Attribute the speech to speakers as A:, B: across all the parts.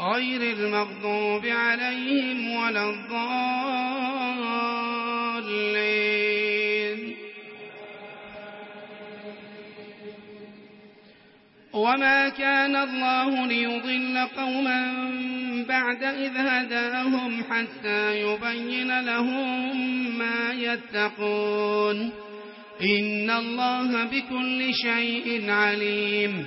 A: غير المغضوب عليهم ولا الضالين. وما كان الله ليضل قوما بعد إذ هداهم حتى يبين لهم ما يتقون. إن الله بكل شيء عليم.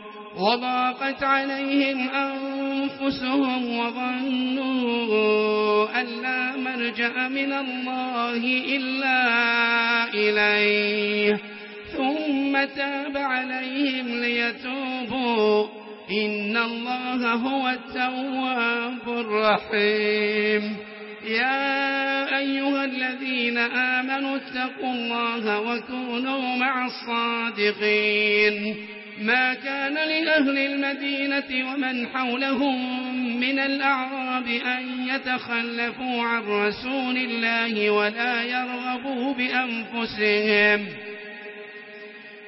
A: وضاقت عليهم أنفسهم وظنوا أن لا مرجأ من الله إلا إليه. ثم تاب عليهم ليتوبوا. إن الله هو التواب الرحيم. يا أيها الذين آمنوا اتقوا الله وكونوا مع الصادقين. ما كان لأهل المدينة ومن حولهم من الأعراب أن يتخلفوا عن رسول الله ولا يرغبوا بأنفسهم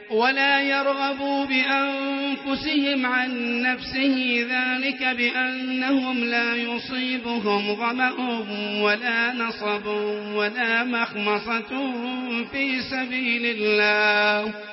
A: ولا يرغبوا بأنفسهم عن نفسه ذلك بأنهم لا يصيبهم غمأ ولا نصب ولا مخمصة في سبيل الله.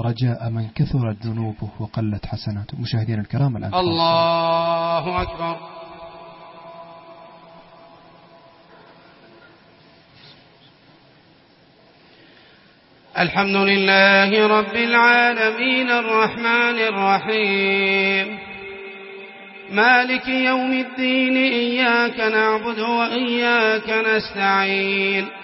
B: رجاء من كثرت ذنوبه وقلت حسناته. مشاهدين الكرام الآن
A: الله أكبر. الحمد لله رب العالمين الرحمن الرحيم. مالك يوم الدين إياك نعبد وإياك نستعين.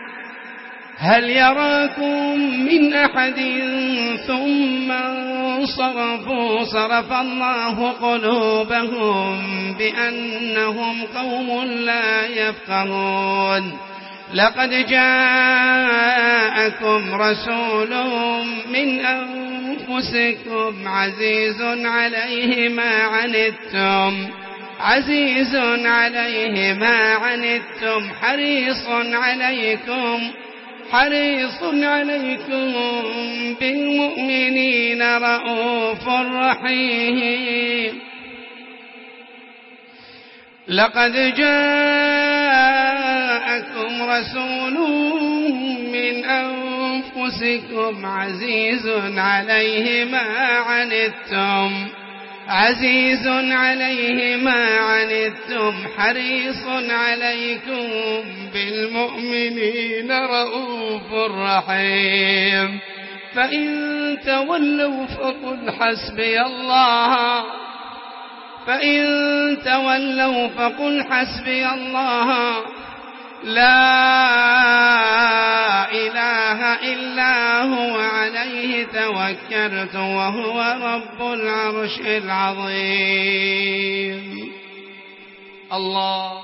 A: هل يراكم من أحد ثم صرفوا صرف الله قلوبهم بأنهم قوم لا يفقهون لقد جاءكم رسول من أنفسكم عزيز عليه ما عنتم عزيز عليه ما عنتم حريص عليكم حريص عليكم بالمؤمنين رؤوف رحيم. لقد جاءكم رسول من أنفسكم عزيز عليه ما عنتم. عزيز عليه ما عنتم حريص عليكم بالمؤمنين رؤوف رحيم. فإن تولوا فقل حسبي الله. فإن تولوا فقل حسبي الله. لا إله إلا هو عليه توكلت وهو رب العرش العظيم. الله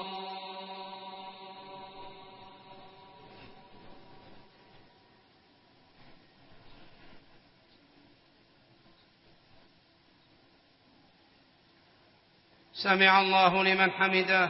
A: سمع الله لمن حمده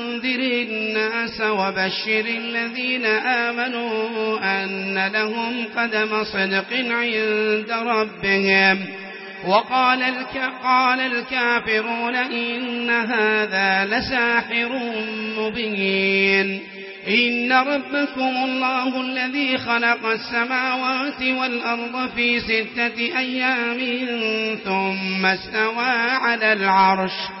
A: وأنذر الناس وبشر الذين آمنوا أن لهم قدم صدق عند ربهم وقال قال الكافرون إن هذا لساحر مبين. إن ربكم الله الذي خلق السماوات والأرض في ستة أيام ثم استوى على العرش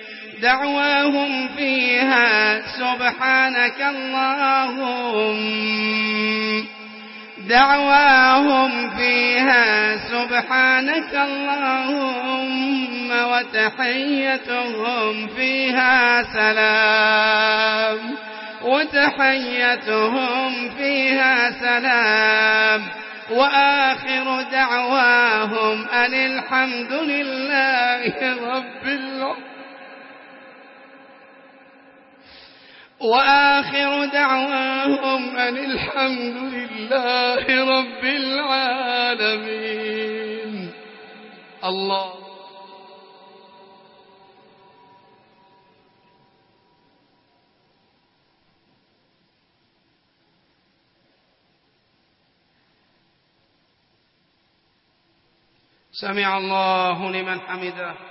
A: دعواهم فيها سبحانك اللهم دعواهم فيها سبحانك اللهم وتحيتهم فيها سلام. وتحيتهم فيها سلام. وآخر دعواهم أن الحمد لله رب العالمين. وآخر دعواهم أن الحمد لله رب العالمين. الله. سمع الله لمن حمده.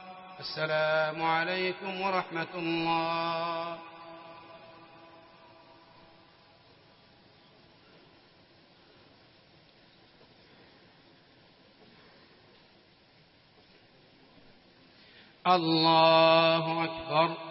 A: السلام عليكم ورحمة الله. الله أكبر. الله أكبر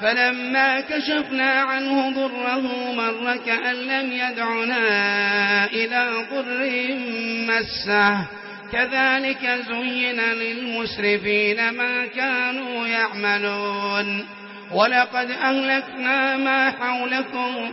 A: فلما كشفنا عنه ضره مر كأن لم يدعنا إلى ضر مسه. كذلك زين للمسرفين ما كانوا يعملون. ولقد أهلكنا ما حولكم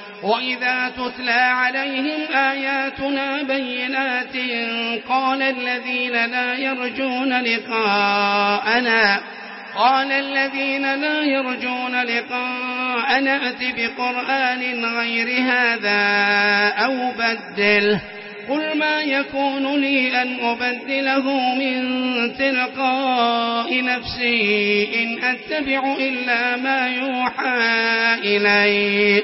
A: وإذا تتلى عليهم آياتنا بينات قال الذين لا يرجون لقاءنا قال الذين لا يرجون لقاءنا أت بقرآن غير هذا أو بدله قل ما يكون لي أن أبدله من تلقاء نفسي إن أتبع إلا ما يوحى إليه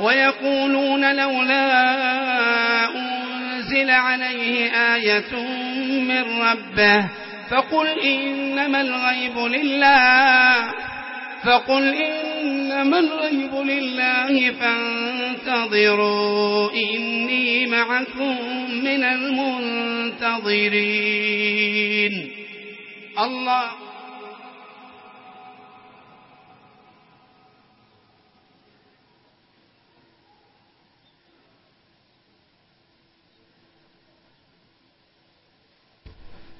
A: ويقولون لولا أنزل عليه آية من ربه فقل إنما الغيب لله فقل إنما الغيب لله فانتظروا إني معكم من المنتظرين. الله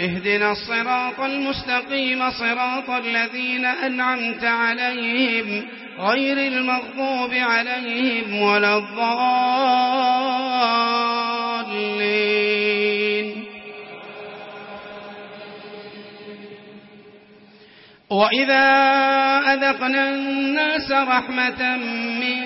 A: اهدنا الصراط المستقيم صراط الذين أنعمت عليهم غير المغضوب عليهم ولا الضالين. وإذا أذقنا الناس رحمة من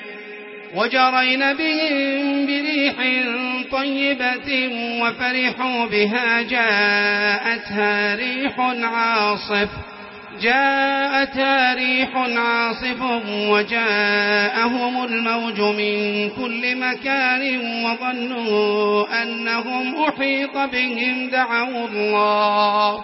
A: وجرين بهم بريح طيبة وفرحوا بها جاءتها ريح عاصف جاءتها ريح عاصف وجاءهم الموج من كل مكان وظنوا أنهم أحيط بهم دعوا الله.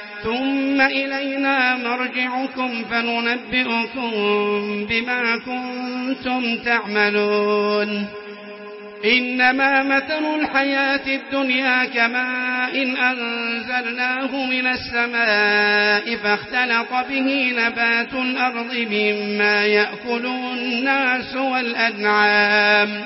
A: ثم إلينا مرجعكم فننبئكم بما كنتم تعملون. إنما مثل الحياة الدنيا كماء إن أنزلناه من السماء فاختلق به نبات الأرض مما يأكل الناس والأنعام.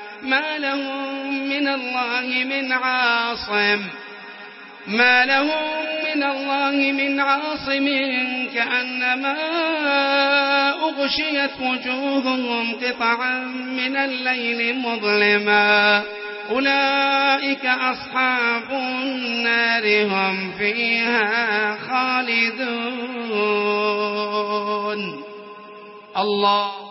A: ما لهم من الله من عاصم. ما لهم من الله من عاصم كأنما أغشيت وجوههم قطعا من الليل مظلما. أولئك أصحاب النار هم فيها خالدون. الله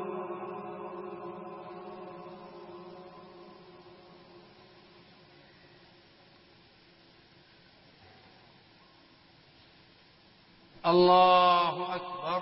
A: الله أكبر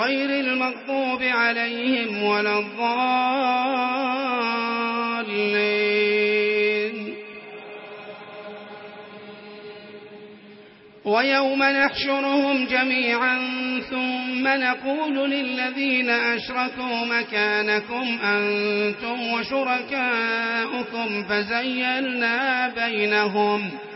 A: غير المغضوب عليهم ولا الضالين. ويوم نحشرهم جميعا ثم نقول للذين أشركوا مكانكم أنتم وشركاؤكم فزيلنا بينهم. وزيلنا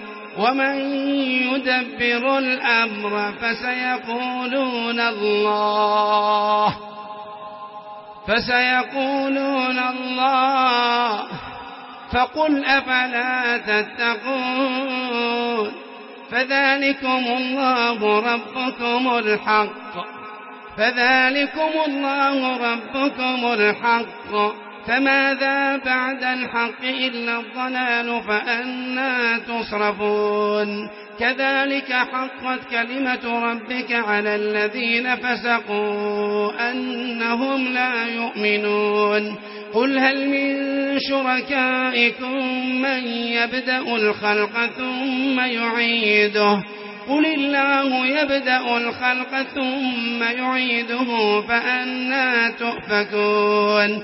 A: ومن يدبر الأمر فسيقولون الله فسيقولون الله فقل أفلا تتقون فذلكم الله ربكم الحق فذلكم الله ربكم الحق فماذا بعد الحق إلا الضلال فأنا تصرفون كذلك حقت كلمة ربك على الذين فسقوا أنهم لا يؤمنون قل هل من شركائكم من يبدأ الخلق ثم يعيده قل الله يبدأ الخلق ثم يعيده فأنا تؤفكون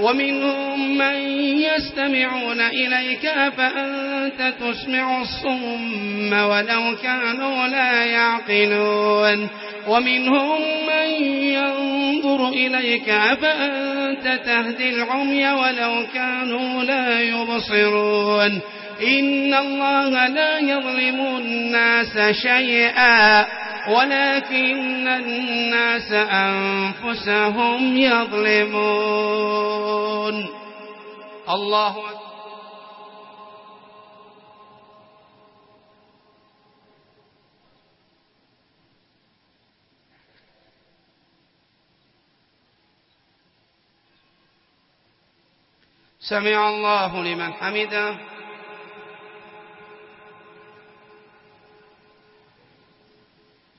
A: ومنهم من يستمعون إليك فأنت تسمع الصم ولو كانوا لا يعقلون؟ ومنهم من ينظر إليك فأنت تهدي العمي ولو كانوا لا يبصرون؟ إن الله لا يظلم الناس شيئا ولكن الناس أنفسهم يظلمون الله أكبر. سمع الله لمن حمده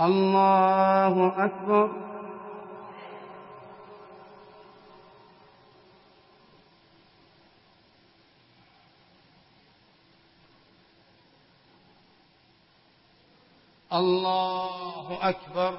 A: الله أكبر الله أكبر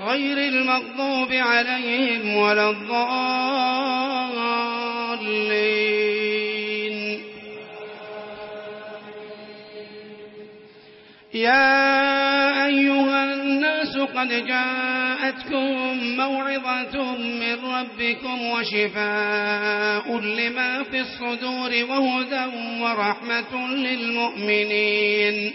A: غير المغضوب عليهم ولا الضالين. يا أيها الناس قد جاءتكم موعظة من ربكم وشفاء لما في الصدور وهدى ورحمة للمؤمنين.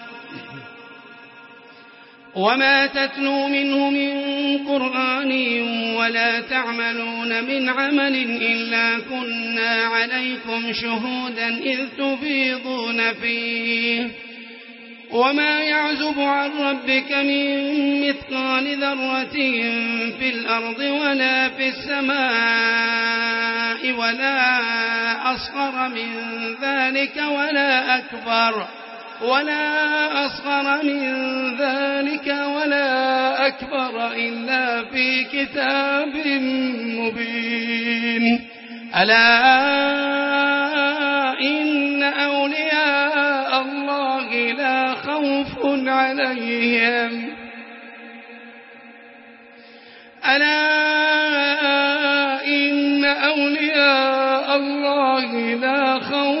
A: وما تتلو منه من قرآن ولا تعملون من عمل إلا كنا عليكم شهودا إذ تفيضون فيه وما يعزب عن ربك من مثقال ذرة في الأرض ولا في السماء ولا أصغر من ذلك ولا أكبر ولا أكبر ولا أصغر من ذلك ولا أكبر إلا في كتاب مبين. ألا إن أولياء الله لا خوف عليهم. ألا إن أولياء الله لا خوف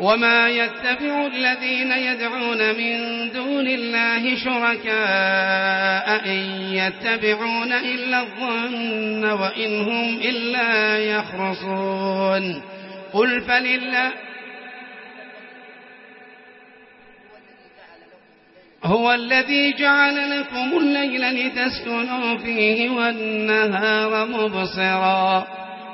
A: وما يتبع الذين يدعون من دون الله شركاء إن يتبعون إلا الظن وإن هم إلا يخرصون قل فلله هو الذي جعل لكم الليل لتسكنوا فيه والنهار مبصراً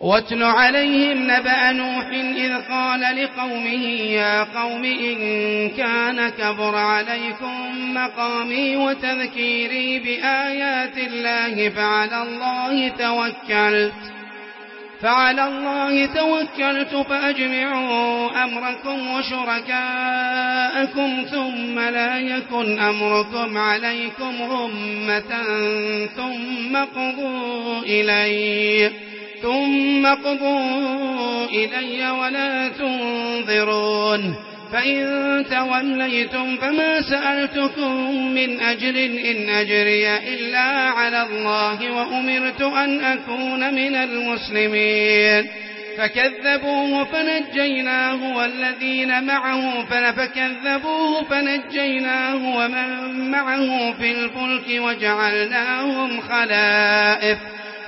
A: واتل عليهم نبأ نوح إذ قال لقومه يا قوم إن كان كبر عليكم مقامي وتذكيري بآيات الله فعلى الله توكلت فعلى الله توكلت فأجمعوا أمركم وشركاءكم ثم لا يكن أمركم عليكم رمة ثم قضوا إليه ثم اقضوا إلي ولا تنظرون. فإن توليتم فما سألتكم من أجر إن أجري إلا على الله وأمرت أن أكون من المسلمين. فكذبوه فنجيناه والذين معه فكذبوه فنجيناه ومن معه في الفلك وجعلناهم خلائف.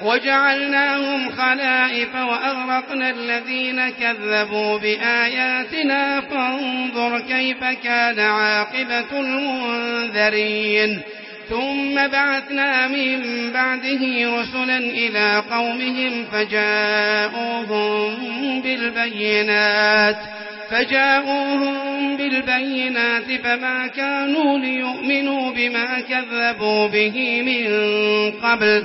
A: وجعلناهم خلائف وأغرقنا الذين كذبوا بآياتنا فانظر كيف كان عاقبة المنذرين. ثم بعثنا من بعده رسلا إلى قومهم فجاءوهم بالبينات. فجاءوهم بالبينات فما كانوا ليؤمنوا بما كذبوا به من قبل.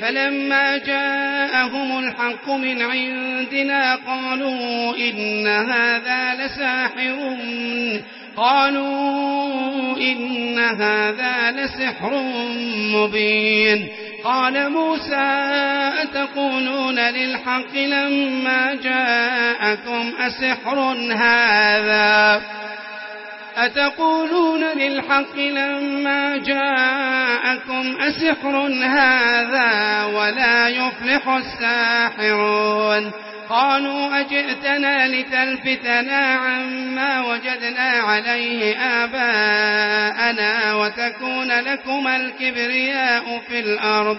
A: فلما جاءهم الحق من عندنا قالوا إن هذا لساحر قالوا إن هذا لسحر مبين قال موسى أتقولون للحق لما جاءكم أسحر هذا أتقولون للحق لما جاءكم أسحر هذا ولا يفلح الساحرون قالوا أجئتنا لتلفتنا عما وجدنا عليه آباءنا وتكون لكم الكبرياء في الأرض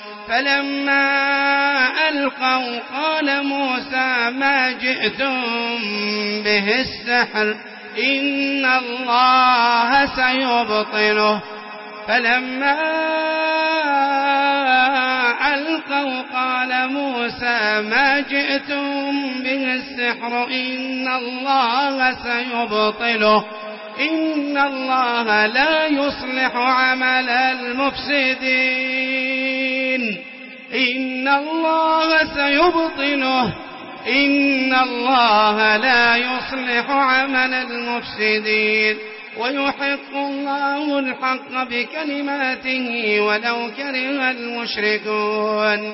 A: فلما ألقوا قال موسى ما جئتم به السحر إن الله سيبطله فلما ألقوا قال موسى ما جئتم به السحر إن الله سيبطله إن الله لا يصلح عمل المفسدين إن الله سيبطله إن الله لا يصلح عمل المفسدين ويحق الله الحق بكلماته ولو كره المشركون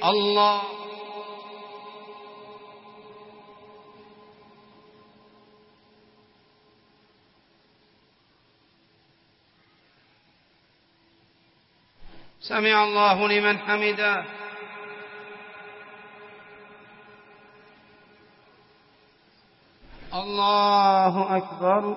A: اللہ سمع الله لمن حمده الله أكبر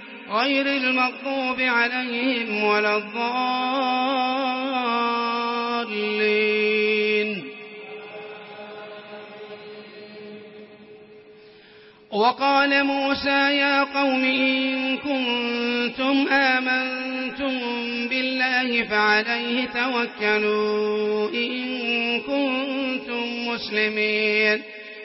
A: غير المغضوب عليهم ولا الضالين. وقال موسى يا قوم إن كنتم آمنتم بالله فعليه توكلوا إن كنتم مسلمين.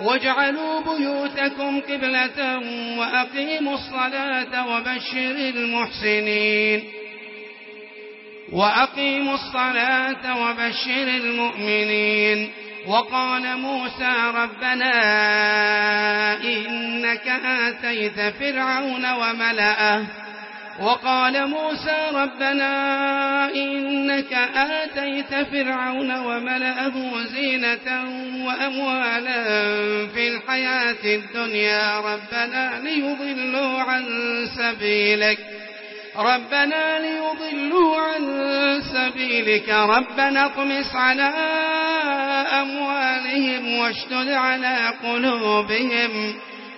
A: واجعلوا بيوتكم قبلة وأقيموا الصلاة وبشر المحسنين وأقيموا الصلاة وبشر المؤمنين وقال موسى ربنا إنك آتيت فرعون وملأه وقال موسى ربنا إنك آتيت فرعون وملأه زينة وأموالا في الحياة الدنيا. ربنا ليضلوا عن سبيلك. ربنا ليضلوا عن سبيلك. ربنا اطمس على أموالهم واشتد على قلوبهم.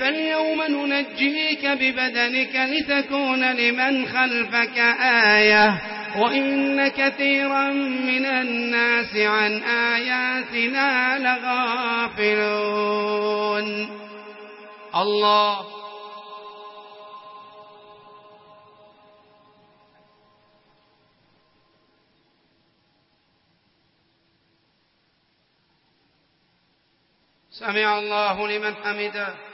A: فاليوم ننجيك ببدنك لتكون لمن خلفك آية. وإن كثيرا من الناس عن آياتنا لغافلون. الله. سمع الله لمن حمده.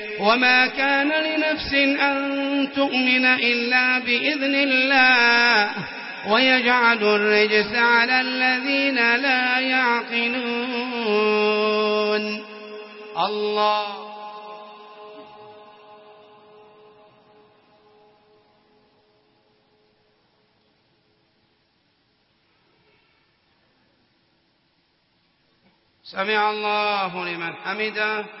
A: وما كان لنفس أن تؤمن إلا بإذن الله ويجعل الرجس على الذين لا يعقلون الله سمع الله لمن حمده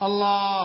A: اللہ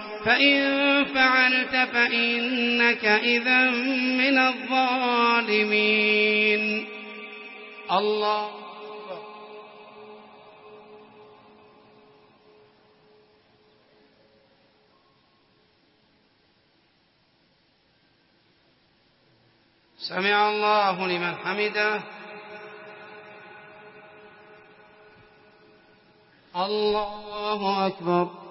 A: فإن فعلت فإنك إذا من الظالمين. الله سمع الله لمن حمده. الله أكبر.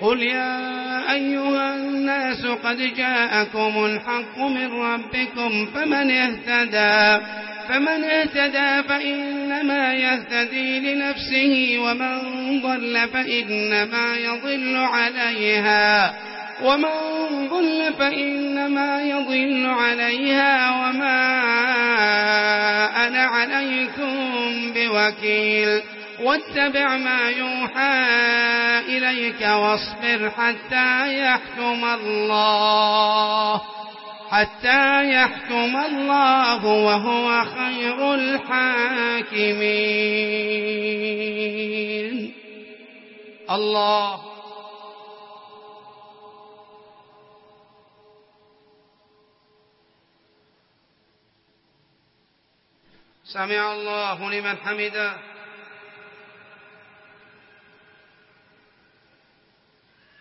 A: قل يا أيها الناس قد جاءكم الحق من ربكم فمن اهتدى فمن اهتدى فإنما يهتدي لنفسه ومن ضل فإنما يضل عليها ومن ضل فإنما يضل عليها وما أنا عليكم بوكيل. واتبع ما يوحى إليك واصبر حتى يحكم الله حتى يحكم الله وهو خير الحاكمين. الله. سمع الله لمن حمده.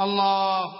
A: الله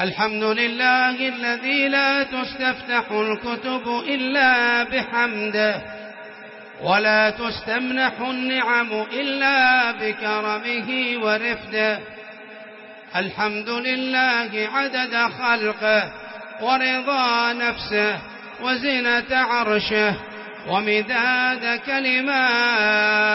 A: الحمد لله الذي لا تستفتح الكتب إلا بحمده ولا تستمنح النعم إلا بكرمه ورفده الحمد لله عدد خلقه ورضا نفسه وزنة عرشه ومداد كلماته.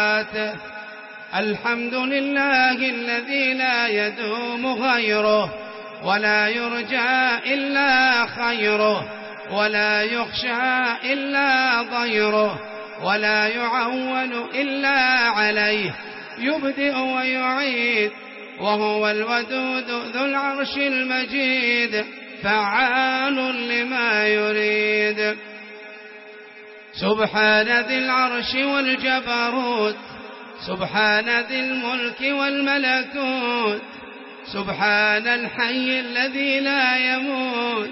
A: الحمد لله الذي لا يدوم غيره ولا يرجى إلا خيره ولا يخشى إلا ضيره ولا يعول إلا عليه. يبدئ ويعيد وهو الودود ذو العرش المجيد فعال لما يريد. سبحان ذي العرش والجبروت سبحان ذي الملك والملكوت سبحان الحي الذي لا يموت.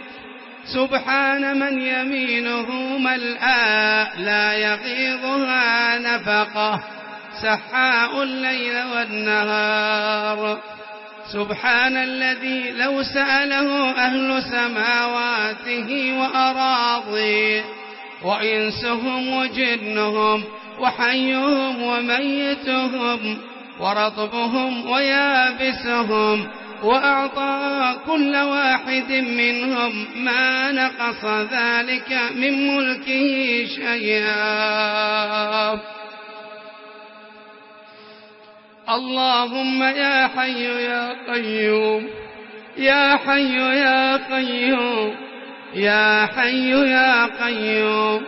A: سبحان من يمينه ملآ لا يغيظها نفقة. سحاء الليل والنهار. سبحان الذي لو سأله أهل سماواته وأراضيه وإنسهم وجنهم وحيهم وميتهم. ورطبهم ويابسهم وأعطى كل واحد منهم ما نقص ذلك من ملكه شيئا. اللهم يا حي يا قيوم يا حي يا قيوم يا حي يا قيوم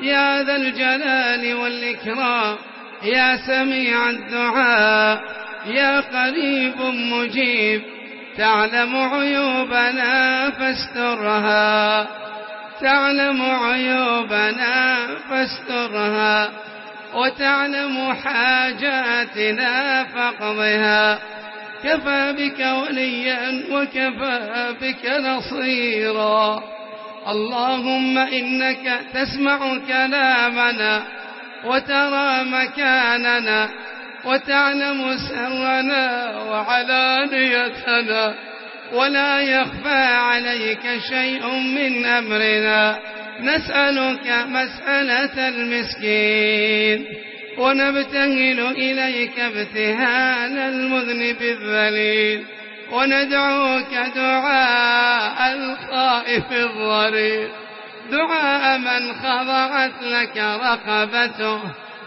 A: يا ذا الجلال والإكرام. يا سميع الدعاء يا قريب مجيب. تعلم عيوبنا فاسترها. تعلم عيوبنا فاسترها. وتعلم حاجاتنا فاقضها. كفى بك وليا وكفى بك نصيرا. اللهم إنك تسمع كلامنا وترى مكاننا وتعلم سرنا وعلانيتنا ولا يخفى عليك شيء من أمرنا. نسألك مسألة المسكين. ونبتهل إليك ابتهال المذنب الذليل. وندعوك دعاء الخائف الضرير دعاء من خضعت لك رقبته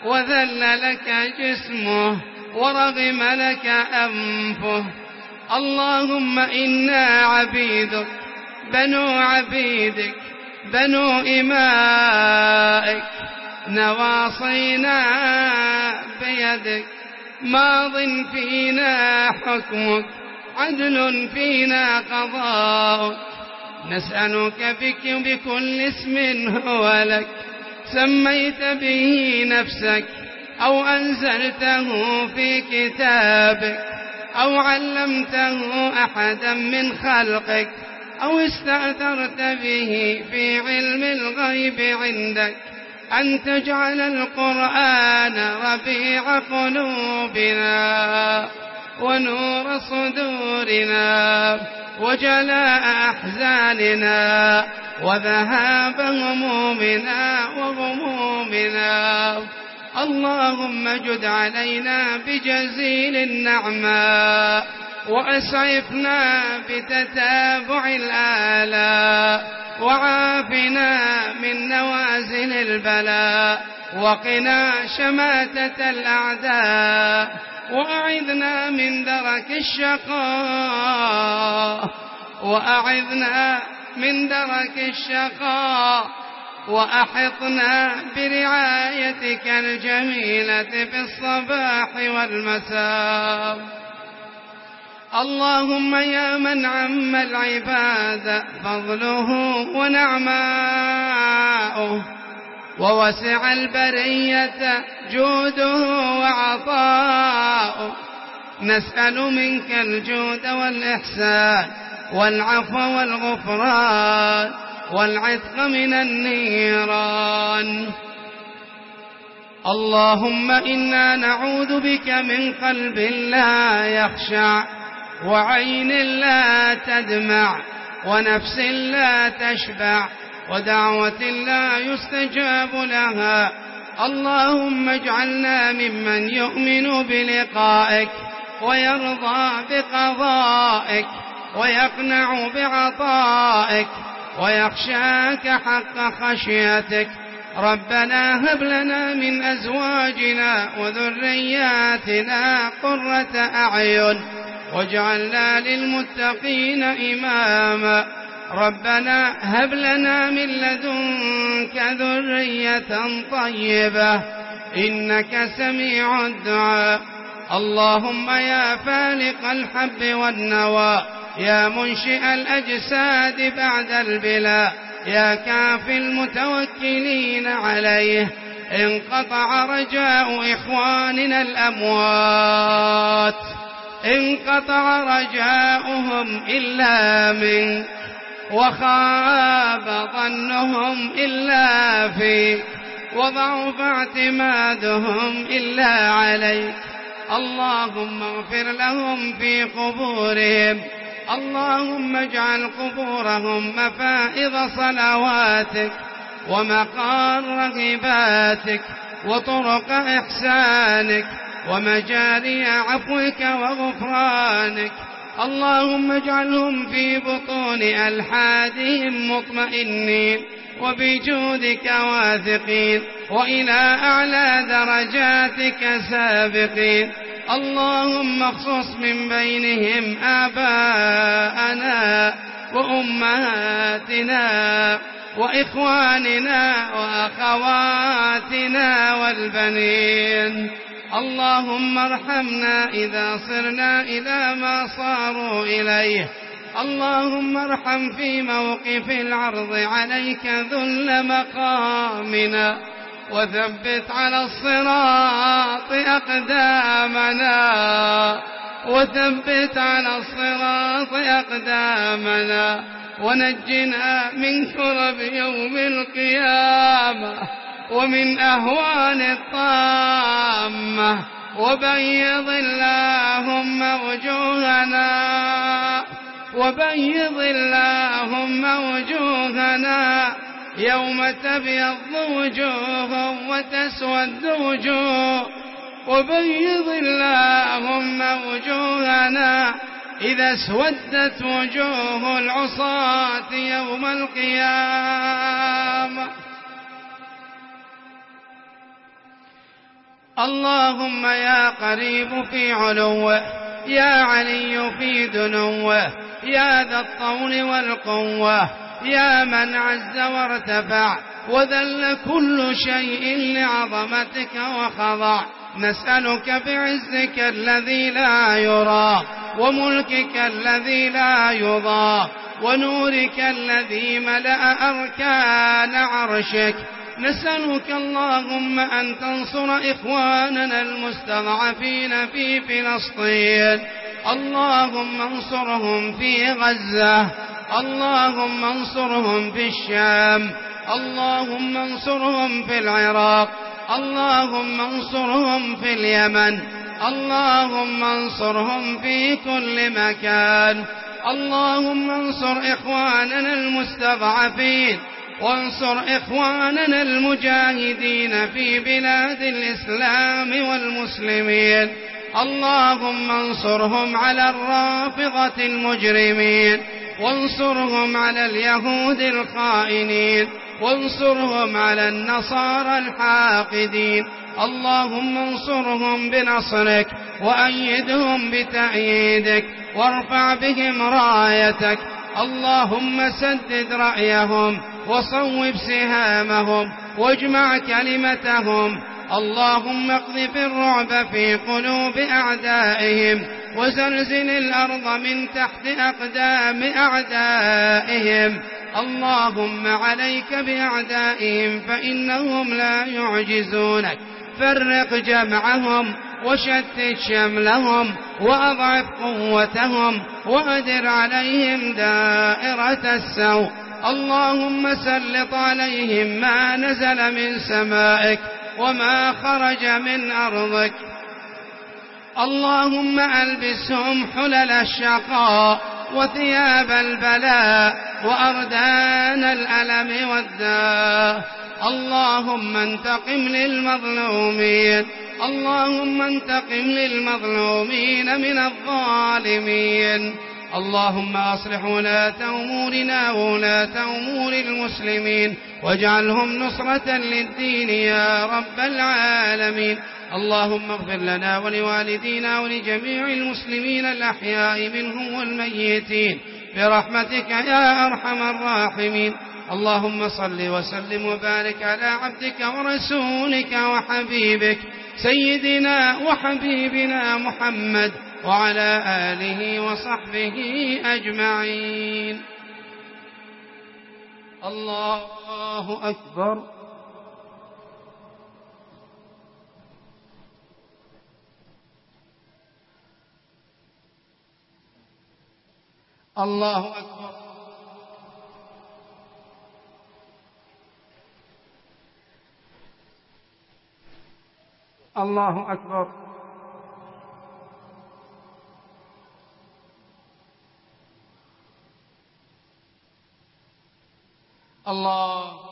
A: وذل لك جسمه ورغم لك أنفه. اللهم إنا عبيدك بنو عبيدك بنو إمائك. نواصينا بيدك ماض فينا حكمك عدل فينا قضاؤك. نسألك بك بكل اسم هو لك سميت به نفسك أو أنزلته في كتابك أو علمته أحدا من خلقك أو استأثرت به في علم الغيب عندك. أن تجعل القرآن ربيع قلوبنا ونور صدورنا. وجلاء أحزاننا وذهاب همومنا وغمومنا. اللهم جد علينا بجزيل النعماء وأسعفنا بتتابع الآلاء وعافنا من نوازن البلاء وقنا شماتة الأعداء وأعذنا من درك الشقاء. وأعذنا من درك الشقاء. وأحطنا برعايتك الجميلة في الصباح والمساء. اللهم يا من عم العباد فضله ونعماؤه. ووسع البرية جوده وعطاؤه نسأل منك الجود والإحسان والعفو والغفران والعتق من النيران. اللهم إنا نعوذ بك من قلب لا يخشع وعين لا تدمع ونفس لا تشبع ودعوة لا يستجاب لها. اللهم اجعلنا ممن يؤمن بلقائك ويرضى بقضائك ويقنع بعطائك ويخشاك حق خشيتك. ربنا هب لنا من أزواجنا وذرياتنا قرة أعين واجعلنا للمتقين إماما. ربنا هب لنا من لدنك ذرية طيبة إنك سميع الدعاء. اللهم يا فالق الحب والنوى يا منشئ الأجساد بعد البلاء يا كاف المتوكلين عليه. انقطع رجاء إخواننا الأموات انقطع رجاؤهم إلا منك. وخاب ظنهم إلا فيك وضعف اعتمادهم إلا عليك اللهم اغفر لهم في قبورهم. اللهم اجعل قبورهم مفائض صلواتك ومقار رغباتك وطرق إحسانك ومجاري عفوك وغفرانك. اللهم اجعلهم في بطون ألحادهم مطمئنين وبجودك واثقين وإلى أعلى درجاتك سابقين اللهم اخصص من بينهم آباءنا وأمهاتنا وإخواننا وأخواتنا والبنين اللهم ارحمنا إذا صرنا إلى ما صاروا إليه. اللهم ارحم في موقف العرض عليك ذل مقامنا. وثبت على الصراط أقدامنا. وثبت على الصراط أقدامنا. ونجنا من كرب يوم القيامة. ومن أهوال الطامة وبيض اللهم وجوهنا وبيض اللهم وجوهنا يوم تبيض وجوه وتسود وجوه وبيض اللهم وجوهنا إذا اسودت وجوه العصاة يوم القيامة اللهم يا قريب في علوه يا علي في دنوه يا ذا الطول والقوة يا من عز وارتفع وذل كل شيء لعظمتك وخضع. نسألك بعزك الذي لا يرى وملكك الذي لا يضى ونورك الذي ملأ أركان عرشك. نسألك اللهم أن تنصر إخواننا المستضعفين في فلسطين. اللهم انصرهم في غزة. اللهم انصرهم في الشام. اللهم انصرهم في العراق. اللهم انصرهم في اليمن. اللهم انصرهم في كل مكان. اللهم انصر إخواننا المستضعفين. وانصر إخواننا المجاهدين في بلاد الإسلام والمسلمين. اللهم انصرهم على الرافضة المجرمين. وانصرهم على اليهود الخائنين. وانصرهم على النصارى الحاقدين. اللهم انصرهم بنصرك وأيدهم بتأييدك. وارفع بهم رايتك. اللهم سدد رأيهم. وصوب سهامهم واجمع كلمتهم. اللهم اقذف الرعب في قلوب أعدائهم وزلزل الأرض من تحت أقدام أعدائهم. اللهم عليك بأعدائهم فإنهم لا يعجزونك. فرق جمعهم وشتت شملهم وأضعف قوتهم وأدر عليهم دائرة السوء. اللهم سلط عليهم ما نزل من سمائك وما خرج من أرضك. اللهم ألبسهم حلل الشقاء وثياب البلاء وأردان الألم والداء. اللهم انتقم للمظلومين. اللهم انتقم للمظلومين من الظالمين. اللهم أصلح ولاة أمورنا وولاة أمور المسلمين واجعلهم نصرة للدين يا رب العالمين اللهم اغفر لنا ولوالدينا ولجميع المسلمين الأحياء منهم والميتين برحمتك يا أرحم الراحمين اللهم صل وسلم وبارك على عبدك ورسولك وحبيبك سيدنا وحبيبنا محمد وعلى آله وصحبه أجمعين. الله أكبر. الله أكبر. الله أكبر. الله